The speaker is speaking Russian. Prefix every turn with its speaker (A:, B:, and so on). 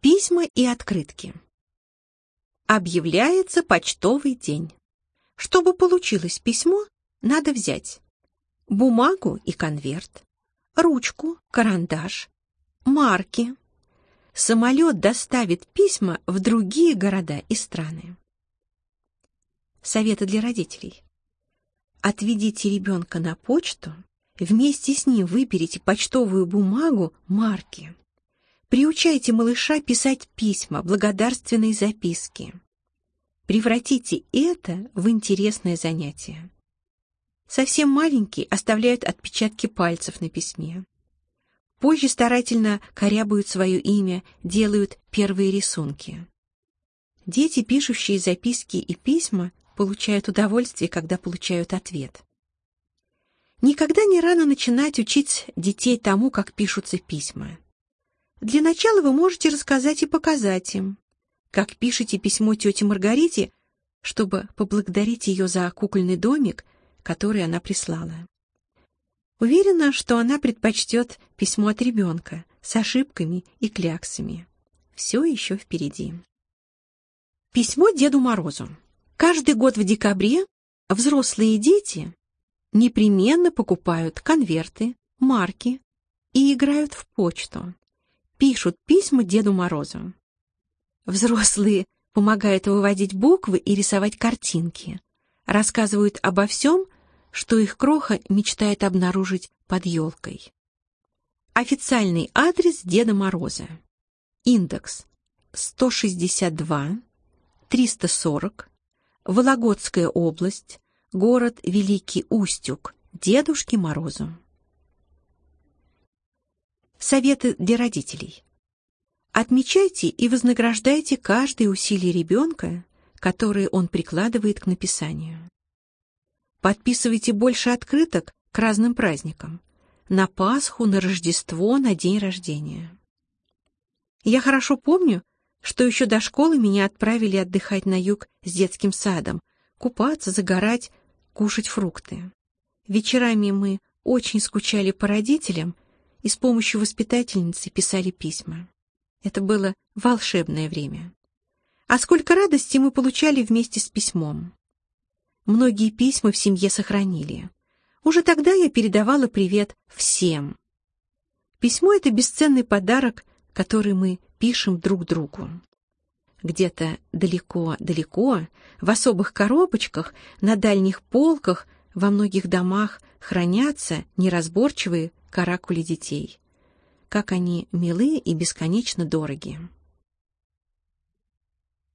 A: Письма и открытки. Объявляется почтовый день. Чтобы получилось письмо, надо взять бумагу и конверт, ручку, карандаш, марки. Самолет доставит письма в другие города и страны. Советы для родителей. Отведите ребенка на почту, вместе с ним выберите почтовую бумагу, марки. Приучайте малыша писать письма, благодарственные записки. Превратите это в интересное занятие. Совсем маленькие оставляют отпечатки пальцев на письме. Позже старательно корябают свое имя, делают первые рисунки. Дети, пишущие записки и письма, получают удовольствие, когда получают ответ. Никогда не рано начинать учить детей тому, как пишутся письма. Для начала вы можете рассказать и показать им, как пишете письмо тете Маргарите, чтобы поблагодарить ее за кукольный домик, который она прислала. Уверена, что она предпочтет письмо от ребенка с ошибками и кляксами. Все еще впереди. Письмо Деду Морозу. Каждый год в декабре взрослые дети непременно покупают конверты, марки и играют в почту пишут письма Деду Морозу. Взрослые помогают выводить буквы и рисовать картинки, рассказывают обо всем, что их кроха мечтает обнаружить под елкой. Официальный адрес Деда Мороза. Индекс 162 340 Вологодская область, город Великий Устюг, Дедушке Морозу. Советы для родителей. Отмечайте и вознаграждайте каждое усилие ребенка, которое он прикладывает к написанию. Подписывайте больше открыток к разным праздникам. На Пасху, на Рождество, на день рождения. Я хорошо помню, что еще до школы меня отправили отдыхать на юг с детским садом, купаться, загорать, кушать фрукты. Вечерами мы очень скучали по родителям и с помощью воспитательницы писали письма. Это было волшебное время. А сколько радости мы получали вместе с письмом. Многие письма в семье сохранили. Уже тогда я передавала привет всем. Письмо — это бесценный подарок, который мы пишем друг другу. Где-то далеко-далеко, в особых коробочках, на дальних полках, во многих домах хранятся неразборчивые каракули детей. Как они милы и бесконечно дороги.